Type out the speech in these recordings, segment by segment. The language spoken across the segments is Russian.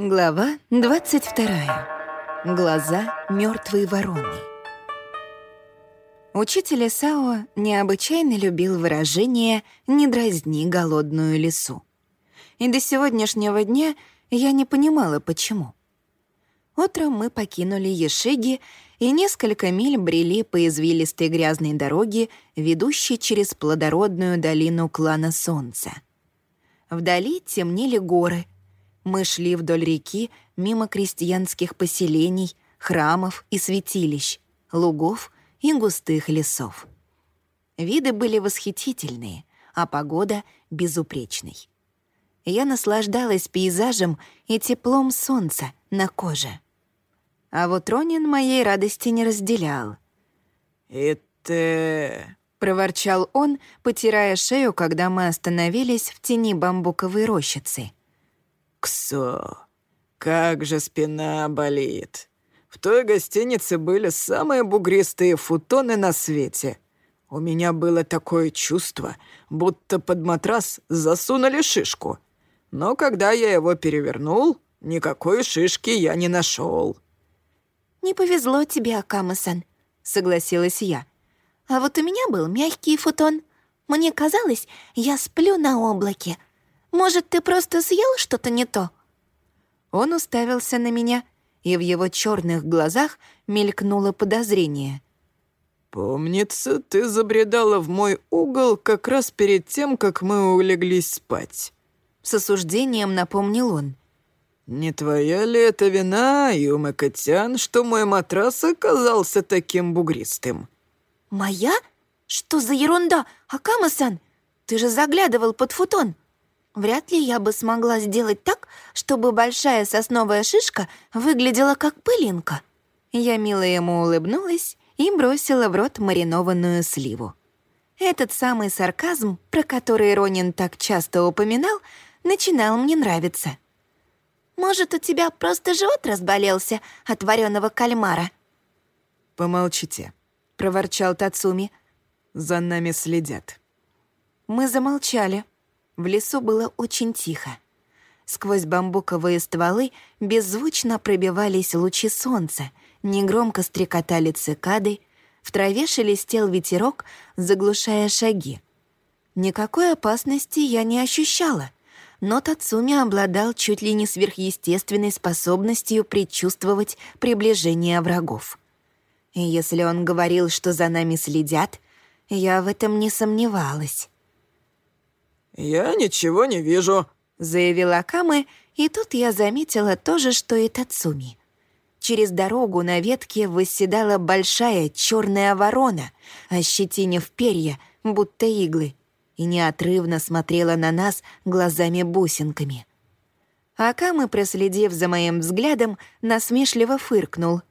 Глава 22. Глаза мертвой вороны. Учитель Исао необычайно любил выражение «не дразни голодную лису». И до сегодняшнего дня я не понимала, почему. Утром мы покинули Ешиги и несколько миль брели по извилистой грязной дороге, ведущей через плодородную долину клана Солнца. Вдали темнели горы — мы шли вдоль реки, мимо крестьянских поселений, храмов и святилищ, лугов и густых лесов. Виды были восхитительные, а погода — безупречной. Я наслаждалась пейзажем и теплом солнца на коже. А вот Ронин моей радости не разделял. «Это...» — проворчал он, потирая шею, когда мы остановились в тени бамбуковой рощицы — Ксо, как же спина болит. В той гостинице были самые бугристые футоны на свете. У меня было такое чувство, будто под матрас засунули шишку. Но когда я его перевернул, никакой шишки я не нашел. «Не повезло тебе, Акама-сан», — согласилась я. «А вот у меня был мягкий футон. Мне казалось, я сплю на облаке, может, ты просто съел что-то не то?» Он уставился на меня, и в его черных глазах мелькнуло подозрение. «Помнится, ты забредала в мой угол как раз перед тем, как мы улеглись спать». С осуждением напомнил он. «Не твоя ли это вина, Юма Котян, что мой матрас оказался таким бугристым?» «Моя? Что за ерунда, Акама-сан? Ты же заглядывал под футон. Вряд ли я бы смогла сделать так, чтобы большая сосновая шишка выглядела как пылинка. Я мило ему улыбнулась и бросила в рот маринованную сливу. Этот самый сарказм, про который Ронин так часто упоминал, начинал мне нравиться. «Может, у тебя просто живот разболелся от вареного кальмара?» «Помолчите», — проворчал Тацуми. «За нами следят». Мы замолчали. В лесу было очень тихо. Сквозь бамбуковые стволы беззвучно пробивались лучи солнца, негромко стрекотали цикады, в траве шелестел ветерок, заглушая шаги. Никакой опасности я не ощущала, но Тацуми обладал чуть ли не сверхъестественной способностью предчувствовать приближение врагов. И если он говорил, что за нами следят, я в этом не сомневалась. «Я ничего не вижу», — заявила Камы, и тут я заметила то же, что и Тацуми. Через дорогу на ветке восседала большая черная ворона, ощетинив перья, будто иглы, и неотрывно смотрела на нас глазами-бусинками. Акамы, проследив за моим взглядом, насмешливо фыркнул.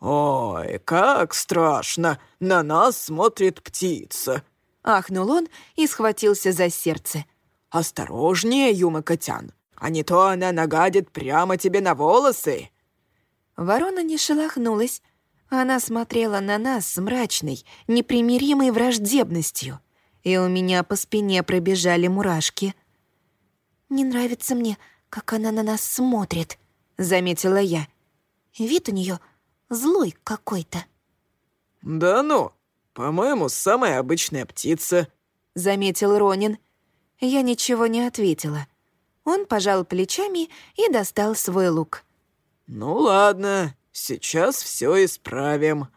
«Ой, как страшно! На нас смотрит птица!» Ахнул он и схватился за сердце. «Осторожнее, Юма Котян, а не то она нагадит прямо тебе на волосы!» Ворона не шелохнулась. Она смотрела на нас с мрачной, непримиримой враждебностью, и у меня по спине пробежали мурашки. «Не нравится мне, как она на нас смотрит», — заметила я. «Вид у нее злой какой-то». «Да ну!» «По-моему, самая обычная птица», — заметил Ронин. Я ничего не ответила. Он пожал плечами и достал свой лук. «Ну ладно, сейчас все исправим».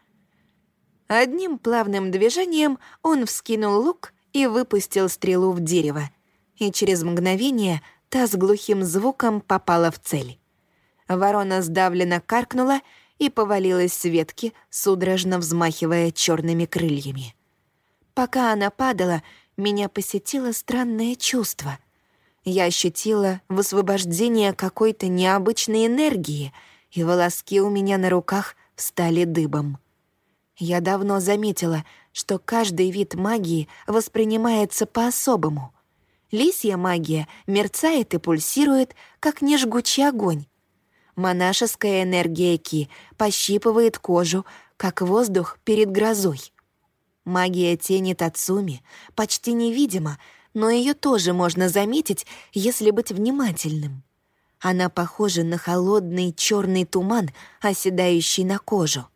Одним плавным движением он вскинул лук и выпустил стрелу в дерево. И через мгновение та с глухим звуком попала в цель. Ворона сдавленно каркнула — и повалилась с ветки, судорожно взмахивая черными крыльями. Пока она падала, меня посетило странное чувство. Я ощутила высвобождение какой-то необычной энергии, и волоски у меня на руках встали дыбом. Я давно заметила, что каждый вид магии воспринимается по-особому. Лисья магия мерцает и пульсирует, как нежгучий огонь, Монашеская энергия Ки пощипывает кожу, как воздух перед грозой. Магия тени Тацуми почти невидима, но ее тоже можно заметить, если быть внимательным. Она похожа на холодный черный туман, оседающий на кожу.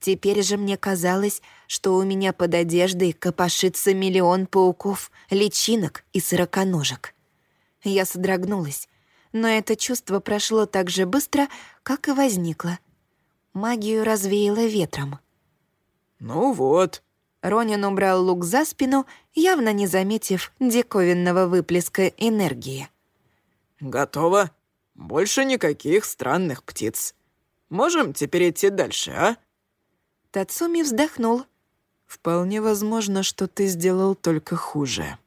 Теперь же мне казалось, что у меня под одеждой копошится миллион пауков, личинок и сороконожек. Я содрогнулась, но это чувство прошло так же быстро, как и возникло. Магию развеяло ветром. «Ну вот». Ронин убрал лук за спину, явно не заметив диковинного выплеска энергии. «Готово. Больше никаких странных птиц. Можем теперь идти дальше, а?» Тацуми вздохнул. «Вполне возможно, что ты сделал только хуже».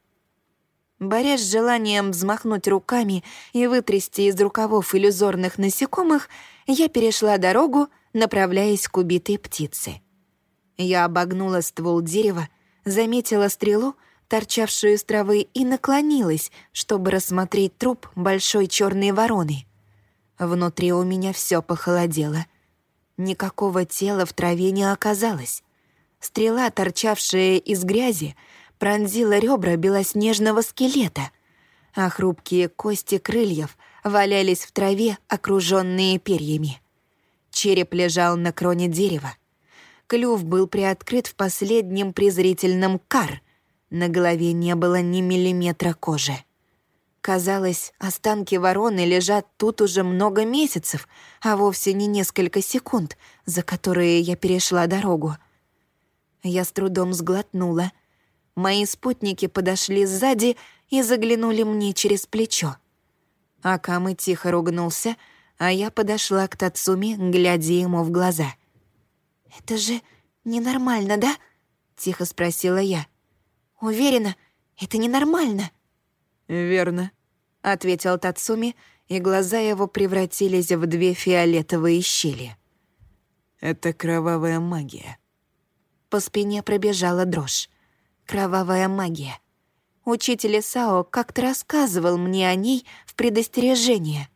Борясь с желанием взмахнуть руками и вытрясти из рукавов иллюзорных насекомых, я перешла дорогу, направляясь к убитой птице. Я обогнула ствол дерева, заметила стрелу, торчавшую из травы, и наклонилась, чтобы рассмотреть труп большой черной вороны. Внутри у меня все похолодело — Никакого тела в траве не оказалось. Стрела, торчавшая из грязи, пронзила ребра белоснежного скелета, а хрупкие кости крыльев валялись в траве, окруженные перьями. Череп лежал на кроне дерева. Клюв был приоткрыт в последнем презрительном «кар». На голове не было ни миллиметра кожи. Казалось, останки вороны лежат тут уже много месяцев, а вовсе не несколько секунд, за которые я перешла дорогу. Я с трудом сглотнула. Мои спутники подошли сзади и заглянули мне через плечо. Акамы тихо ругнулся, а я подошла к Тацуми, глядя ему в глаза. «Это же ненормально, да?» — тихо спросила я. «Уверена, это ненормально». «Верно», — ответил Тацуми, и глаза его превратились в две фиолетовые щели. «Это кровавая магия». По спине пробежала дрожь. Кровавая магия. Учитель Сао как-то рассказывал мне о ней в предостережение.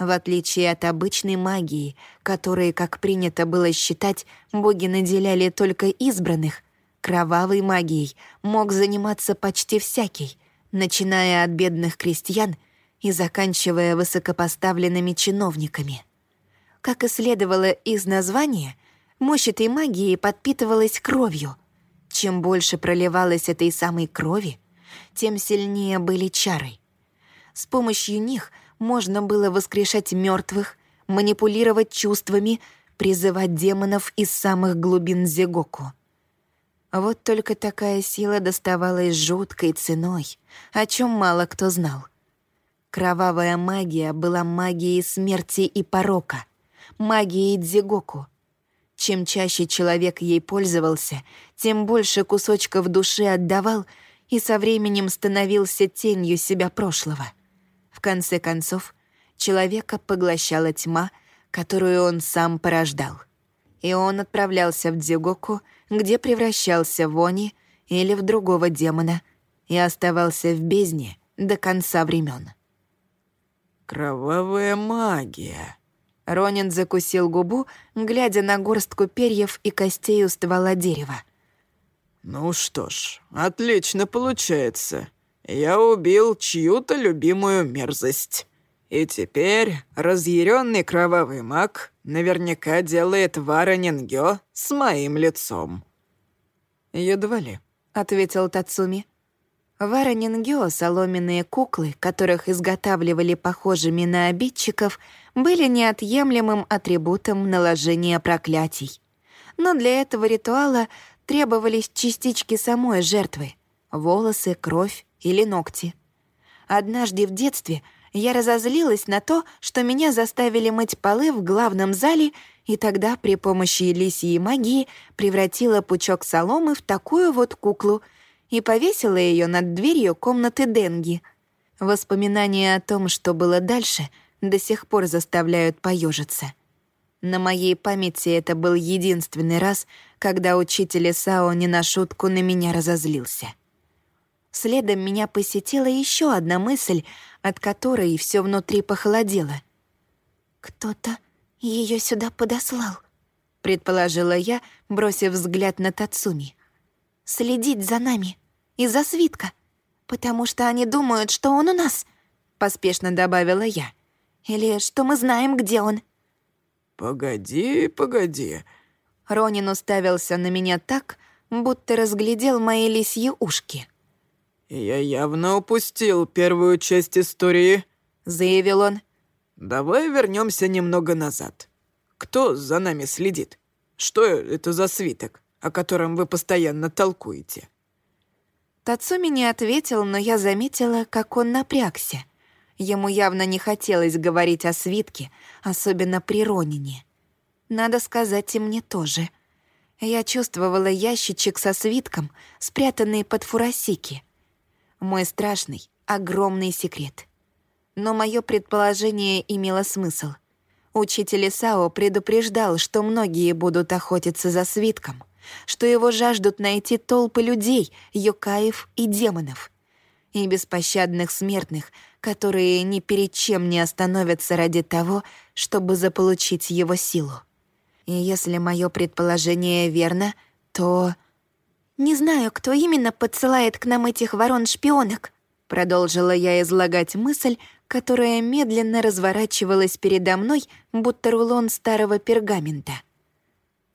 В отличие от обычной магии, которой, как принято было считать, боги наделяли только избранных, кровавой магией мог заниматься почти всякий, начиная от бедных крестьян и заканчивая высокопоставленными чиновниками. Как и следовало из названия, мощь этой магии подпитывалась кровью. Чем больше проливалось этой самой крови, тем сильнее были чары. С помощью них можно было воскрешать мертвых, манипулировать чувствами, призывать демонов из самых глубин Зегоку — вот только такая сила доставалась жуткой ценой, о чем мало кто знал. Кровавая магия была магией смерти и порока, магией дзигоку. Чем чаще человек ей пользовался, тем больше кусочков души отдавал и со временем становился тенью себя прошлого. В конце концов, человека поглощала тьма, которую он сам порождал. И он отправлялся в Дзигоку, где превращался в Они или в другого демона и оставался в бездне до конца времен. «Кровавая магия», Ронин закусил губу, глядя на горстку перьев и костей у ствола дерева. «Ну что ж, отлично получается. Я убил чью-то любимую мерзость. И теперь разъяренный кровавый маг наверняка делает Вара Нингё с моим лицом». «Едва ли», — ответил Тацуми. Вара Нингё, соломенные куклы, которых изготавливали похожими на обидчиков, были неотъемлемым атрибутом наложения проклятий. Но для этого ритуала требовались частички самой жертвы — волосы, кровь или ногти. Однажды в детстве — я разозлилась на то, что меня заставили мыть полы в главном зале, и тогда при помощи лисьей магии превратила пучок соломы в такую вот куклу и повесила ее над дверью комнаты Денги. Воспоминания о том, что было дальше, до сих пор заставляют поежиться. На моей памяти это был единственный раз, когда учитель Сао не на шутку на меня разозлился. Следом меня посетила еще одна мысль, от которой все внутри похолодело. «Кто-то ее сюда подослал», — предположила я, бросив взгляд на Тацуми. «Следить за нами. Из-за свитка. Потому что они думают, что он у нас», — поспешно добавила я. Или что мы знаем, где он?» «Погоди, погоди». Ронин уставился на меня так, будто разглядел мои лисьи ушки. «Я явно упустил первую часть истории», — заявил он. «Давай вернемся немного назад. Кто за нами следит? Что это за свиток, о котором вы постоянно толкуете?» Тацуми не ответил, но я заметила, как он напрягся. Ему явно не хотелось говорить о свитке, особенно при Ронине. Надо сказать и мне тоже. Я чувствовала ящичек со свитком, спрятанный под фурасики. Мой страшный, огромный секрет. Но мое предположение имело смысл. Учитель Исао предупреждал, что многие будут охотиться за свитком, что его жаждут найти толпы людей, юкаев и демонов. И беспощадных смертных, которые ни перед чем не остановятся ради того, чтобы заполучить его силу. И если мое предположение верно, то... «Не знаю, кто именно подсылает к нам этих ворон-шпионок», продолжила я излагать мысль, которая медленно разворачивалась передо мной, будто рулон старого пергамента.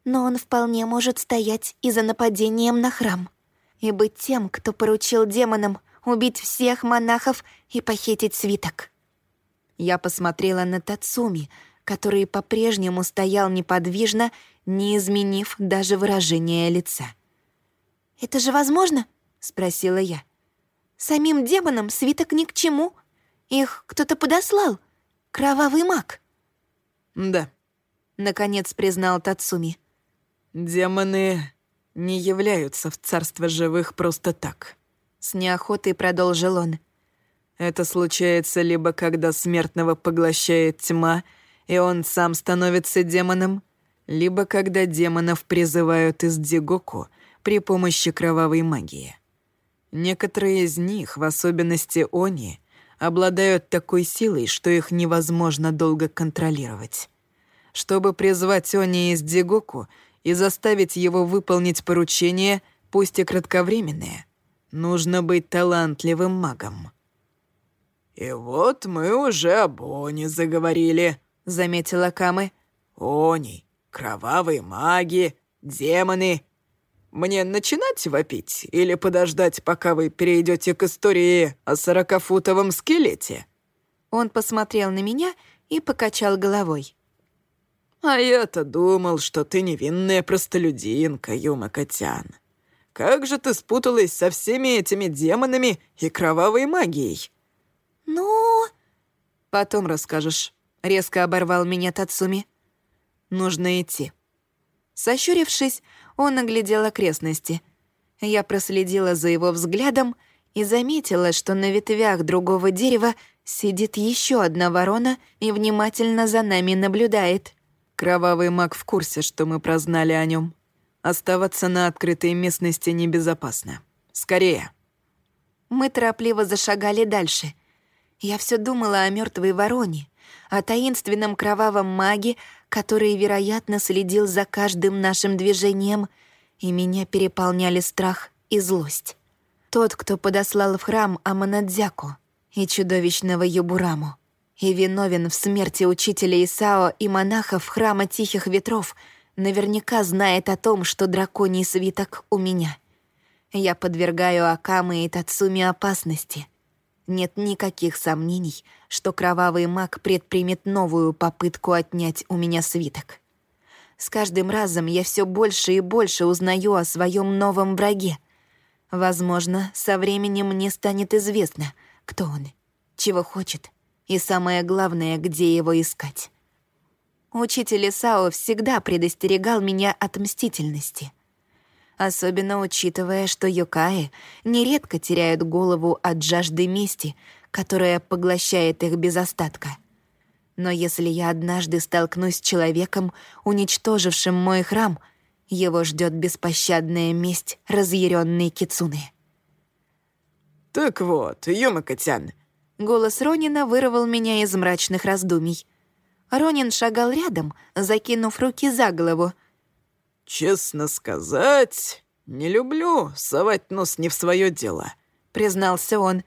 Но он вполне может стоять и за нападением на храм и быть тем, кто поручил демонам убить всех монахов и похитить свиток. Я посмотрела на Тацуми, который по-прежнему стоял неподвижно, не изменив даже выражение лица. «Это же возможно?» — спросила я. «Самим демонам свиток ни к чему. Их кто-то подослал. Кровавый маг». «Да», — наконец признал Тацуми. «Демоны не являются в царство живых просто так». С неохотой продолжил он. Это случается либо когда смертного поглощает тьма, и он сам становится демоном, либо когда демонов призывают из Дигоку при помощи кровавой магии. Некоторые из них, в особенности Они, обладают такой силой, что их невозможно долго контролировать. Чтобы призвать Они из Дигоку и заставить его выполнить поручение, пусть и кратковременное, нужно быть талантливым магом. «И вот мы уже об Они заговорили», — заметила Камы. «Они, кровавые маги, демоны. Мне начинать вопить или подождать, пока вы перейдете к истории о сорокафутовом скелете?» Он посмотрел на меня и покачал головой. «А я-то думал, что ты невинная простолюдинка, Юма Котян. Как же ты спуталась со всеми этими демонами и кровавой магией?» «Ну...» «Потом расскажешь». Резко оборвал меня Тацуми. «Нужно идти». Сощурившись, он оглядел окрестности. Я проследила за его взглядом и заметила, что на ветвях другого дерева сидит еще одна ворона и внимательно за нами наблюдает. Кровавый маг в курсе, что мы прознали о нем. Оставаться на открытой местности небезопасно. Скорее. Мы торопливо зашагали дальше. Я все думала о мертвой вороне, о таинственном кровавом маге, который, вероятно, следил за каждым нашим движением, и меня переполняли страх и злость. Тот, кто подослал в храм Аманадзяку и чудовищного Юбураму, и виновен в смерти учителя Исао и монахов храма Тихих Ветров, наверняка знает о том, что драконий свиток у меня. Я подвергаю Акамы и Тацуми опасности — нет никаких сомнений, что кровавый маг предпримет новую попытку отнять у меня свиток. С каждым разом я все больше и больше узнаю о своем новом враге. Возможно, со временем мне станет известно, кто он, чего хочет, и самое главное, где его искать. Учитель Исао всегда предостерегал меня от мстительности — особенно учитывая, что юкаи нередко теряют голову от жажды мести, которая поглощает их без остатка. Но если я однажды столкнусь с человеком, уничтожившим мой храм, его ждет беспощадная месть разъяренной кицуны. «Так вот, Юмакотян!» Голос Ронина вырвал меня из мрачных раздумий. Ронин шагал рядом, закинув руки за голову — «Честно сказать, не люблю совать нос не в свое дело», — признался он.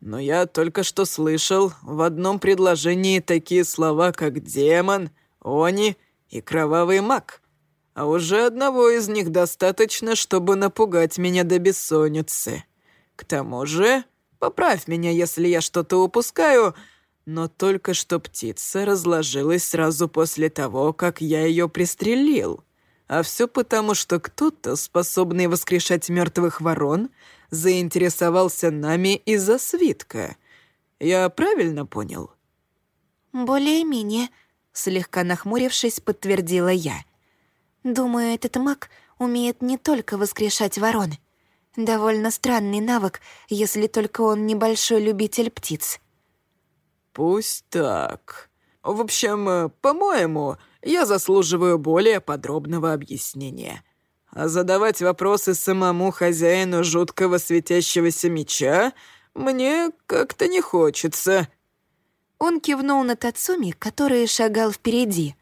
но я только что слышал в одном предложении такие слова, как «демон», «они» и «кровавый маг». А уже одного из них достаточно, чтобы напугать меня до бессонницы. К тому же, поправь меня, если я что-то упускаю, но только что птица разложилась сразу после того, как я ее пристрелил. А все потому, что кто-то, способный воскрешать мертвых ворон, заинтересовался нами из-за свитка. Я правильно понял?» «Более-менее», — слегка нахмурившись, подтвердила я. «Думаю, этот маг умеет не только воскрешать ворон. Довольно странный навык, если только он небольшой любитель птиц». «Пусть так. В общем, по-моему, я заслуживаю более подробного объяснения. А задавать вопросы самому хозяину жуткого светящегося меча мне как-то не хочется». Он кивнул на Тацуми, который шагал впереди.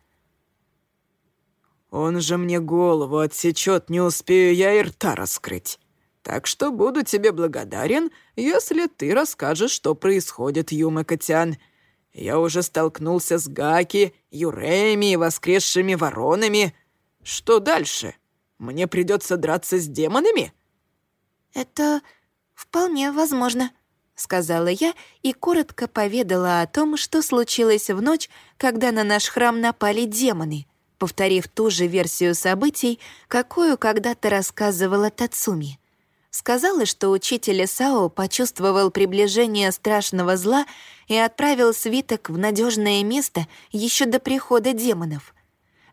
«Он же мне голову отсечет, не успею я и рта раскрыть. Так что буду тебе благодарен, если ты расскажешь, что происходит, Юма Котян. Я уже столкнулся с Гаки, Юреми и воскресшими воронами. Что дальше?» Мне придется драться с демонами?» «Это вполне возможно», — сказала я и коротко поведала о том, что случилось в ночь, когда на наш храм напали демоны, повторив ту же версию событий, какую когда-то рассказывала Тацуми. Сказала, что учитель Исао почувствовал приближение страшного зла и отправил свиток в надежное место еще до прихода демонов.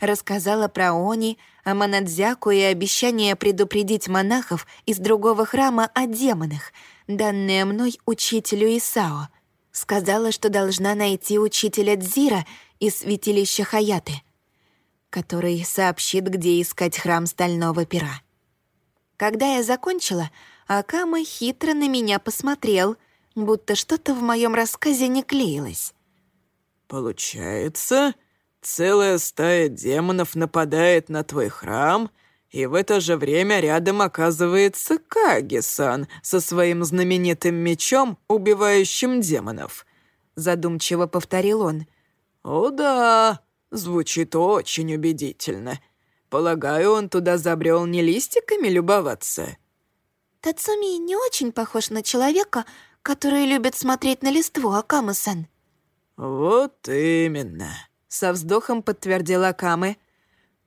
Рассказала про Они, о Манадзяку и обещание предупредить монахов из другого храма о демонах, данное мной учителю Исао. Сказала, что должна найти учителя Дзира из святилища Хаяты, который сообщит, где искать храм Стального Пера. Когда я закончила, Акама хитро на меня посмотрел, будто что-то в моем рассказе не клеилось. «Получается, Целая стая демонов нападает на твой храм, и в это же время рядом оказывается Каги-сан со своим знаменитым мечом, убивающим демонов. Задумчиво повторил он. «О да, звучит очень убедительно. Полагаю, он туда забрел не листиками любоваться?» «Тацуми не очень похож на человека, который любит смотреть на листву, Акама-сан». «Вот именно», со вздохом подтвердила Камы.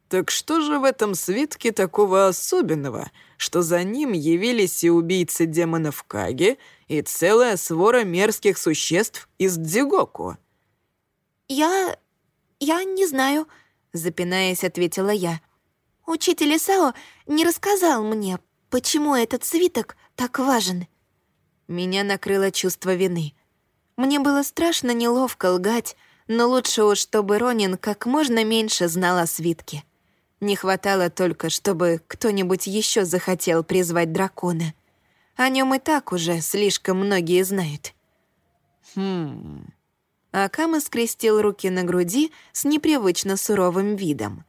«Так что же в этом свитке такого особенного, что за ним явились и убийцы демонов Каги, и целая свора мерзких существ из Дзигоку?» «Я... я не знаю», — запинаясь, ответила я. «Учитель Исао не рассказал мне, почему этот свиток так важен». Меня накрыло чувство вины. Мне было страшно неловко лгать, но лучше уж, чтобы Ронин как можно меньше знал о свитке. Не хватало только, чтобы кто-нибудь еще захотел призвать дракона. О нем и так уже слишком многие знают. Хм... Акама скрестил руки на груди с непривычно суровым видом.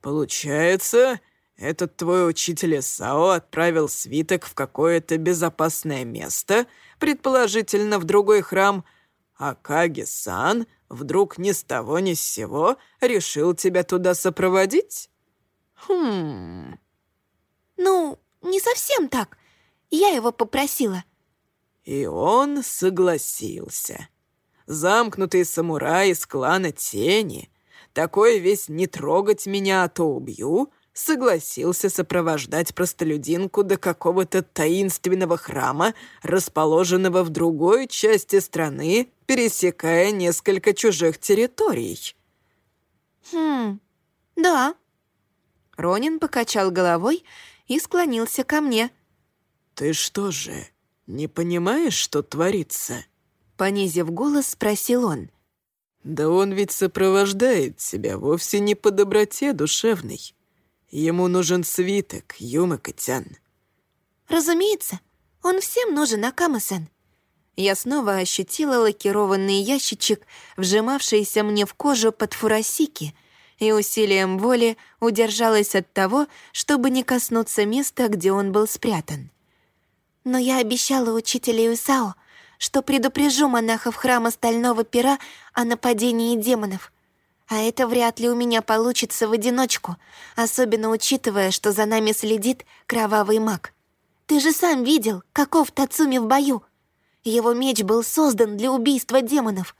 «Получается, этот твой учитель Исао отправил свиток в какое-то безопасное место, предположительно в другой храм, а Каги-сан вдруг ни с того ни с сего решил тебя туда сопроводить? Хм... Ну, не совсем так. Я его попросила. И он согласился. Замкнутый самурай из клана Тени, такой весь «не трогать меня, а то убью», согласился сопровождать простолюдинку до какого-то таинственного храма, расположенного в другой части страны, пересекая несколько чужих территорий. «Хм, да». Ронин покачал головой и склонился ко мне. «Ты что же, не понимаешь, что творится?» Понизив голос, спросил он. «Да он ведь сопровождает тебя вовсе не по доброте душевной. Ему нужен свиток, Юма Котян». «Разумеется, он всем нужен, Акама-сан». Я снова ощутила лакированный ящичек, вжимавшийся мне в кожу под фурасики, и усилием воли удержалась от того, чтобы не коснуться места, где он был спрятан. Но я обещала учителю Исао, что предупрежу монахов храма Стального Пера о нападении демонов. А это вряд ли у меня получится в одиночку, особенно учитывая, что за нами следит кровавый маг. Ты же сам видел, каков Тацуми в бою. Его меч был создан для убийства демонов.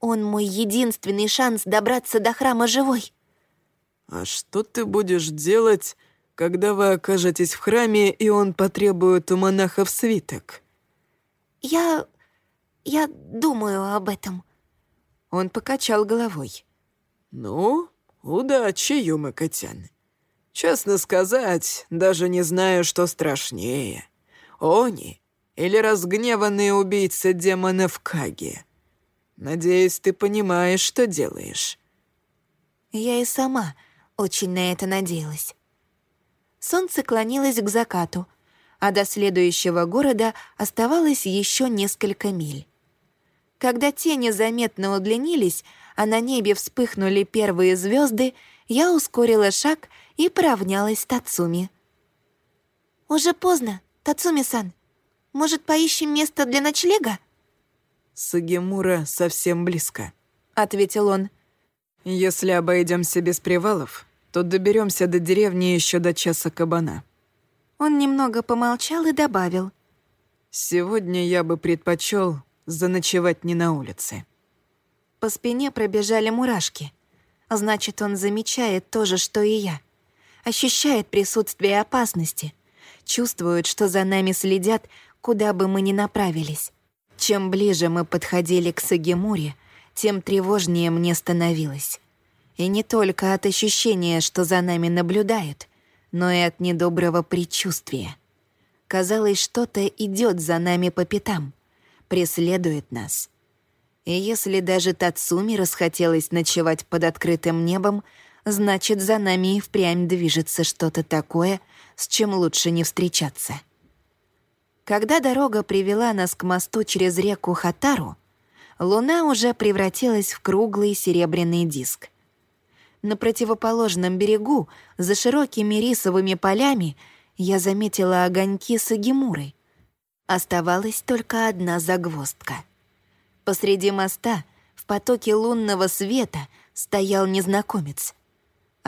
Он мой единственный шанс добраться до храма живой. «А что ты будешь делать, когда вы окажетесь в храме, и он потребует у монахов свиток?» «Я... я думаю об этом». Он покачал головой. «Ну, удачи, Юмакотян. Честно сказать, даже не знаю, что страшнее. Они или разгневанные убийцы демонов Каги. Надеюсь, ты понимаешь, что делаешь». Я и сама очень на это надеялась. Солнце клонилось к закату, а до следующего города оставалось еще несколько миль. Когда тени заметно удлинились, а на небе вспыхнули первые звезды, я ускорила шаг и поравнялась с Тацуми. «Уже поздно, Тацуми-сан. Может, поищем место для ночлега?» «Сагемура совсем близко», — ответил он. «Если обойдемся без привалов, то доберемся до деревни еще до часа кабана». Он немного помолчал и добавил. «Сегодня я бы предпочел заночевать не на улице». По спине пробежали мурашки. Значит, он замечает то же, что и я. Ощущает присутствие опасности. Чувствует, что за нами следят, куда бы мы ни направились. Чем ближе мы подходили к Сагимуре, тем тревожнее мне становилось. И не только от ощущения, что за нами наблюдают, но и от недоброго предчувствия. Казалось, что-то идет за нами по пятам, преследует нас. И если даже Тацуми расхотелось ночевать под открытым небом, значит, за нами и впрямь движется что-то такое, с чем лучше не встречаться. Когда дорога привела нас к мосту через реку Хатару, луна уже превратилась в круглый серебряный диск. На противоположном берегу, за широкими рисовыми полями, я заметила огоньки Сагимуры. Оставалась только одна загвоздка. Посреди моста, в потоке лунного света, стоял незнакомец.